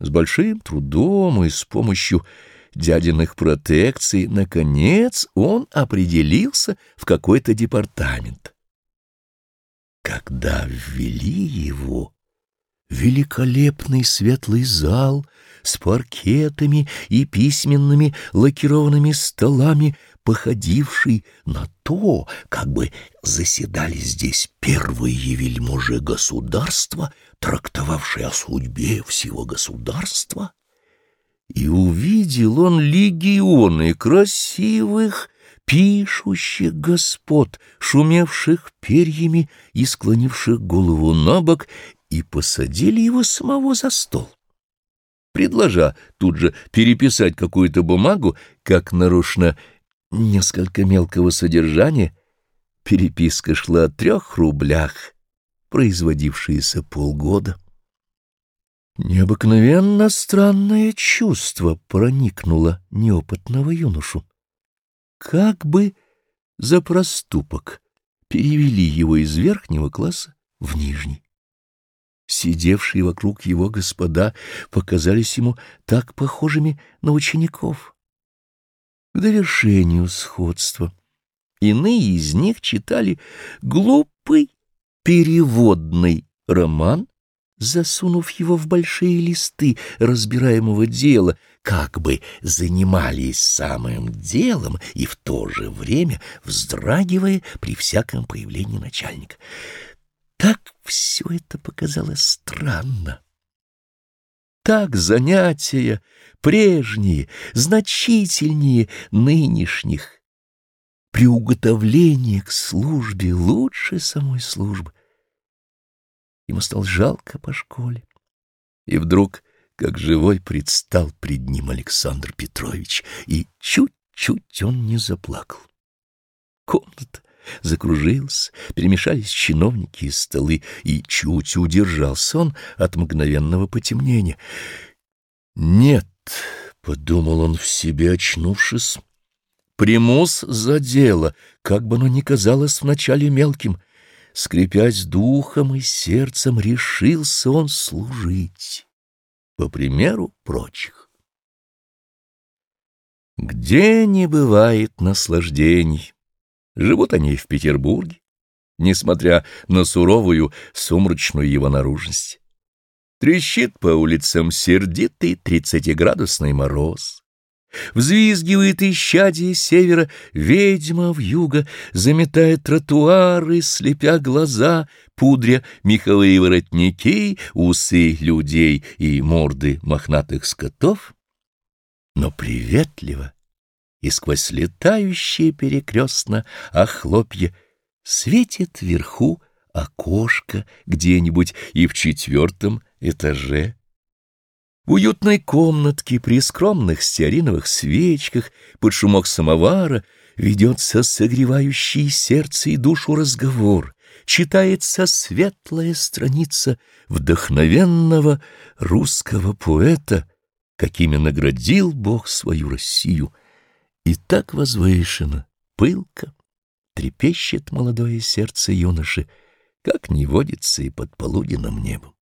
С большим трудом и с помощью дядиных протекций, наконец, он определился в какой-то департамент. Когда ввели его, великолепный светлый зал с паркетами и письменными лакированными столами, походивший на то, как бы заседали здесь первые вельможи государства, трактовавшие о судьбе всего государства, и увидел он легионы красивых, пишущих господ, шумевших перьями и склонивших голову на бок, и посадили его самого за стол. Предложа тут же переписать какую-то бумагу, как нарушено несколько мелкого содержания, переписка шла о трех рублях, производившиеся полгода. Необыкновенно странное чувство проникнуло неопытного юношу. Как бы за проступок перевели его из верхнего класса в нижний. Сидевшие вокруг его господа показались ему так похожими на учеников. К довершению сходства иные из них читали глупый переводный роман засунув его в большие листы разбираемого дела, как бы занимались самым делом и в то же время вздрагивая при всяком появлении начальника. Так все это показалось странно. Так занятия прежние, значительнее нынешних. Приуготовление к службе лучше самой службы. Ему стало жалко по школе. И вдруг, как живой, предстал пред ним Александр Петрович, и чуть-чуть он не заплакал. Комната закружилась, перемешались чиновники и столы, и чуть удержался он от мгновенного потемнения. «Нет», — подумал он в себе, очнувшись, — «примус за дело, как бы оно ни казалось вначале мелким» скрипясь духом и сердцем, решился он служить, по примеру прочих. Где не бывает наслаждений, живут они в Петербурге, несмотря на суровую сумрачную его наружность. Трещит по улицам сердитый тридцатиградусный мороз. Взвизгивает исчадие севера, ведьма в юго, заметает тротуары, слепя глаза, пудря меховые воротники, усы людей и морды мохнатых скотов. Но приветливо и сквозь летающие перекрестно охлопья светит вверху окошко где-нибудь и в четвертом этаже. В уютной комнатке при скромных стеариновых свечках под шумок самовара ведется согревающий сердце и душу разговор, читается светлая страница вдохновенного русского поэта, какими наградил Бог свою Россию, и так возвышенно, пылко трепещет молодое сердце юноши, как не водится и под полуденным небом.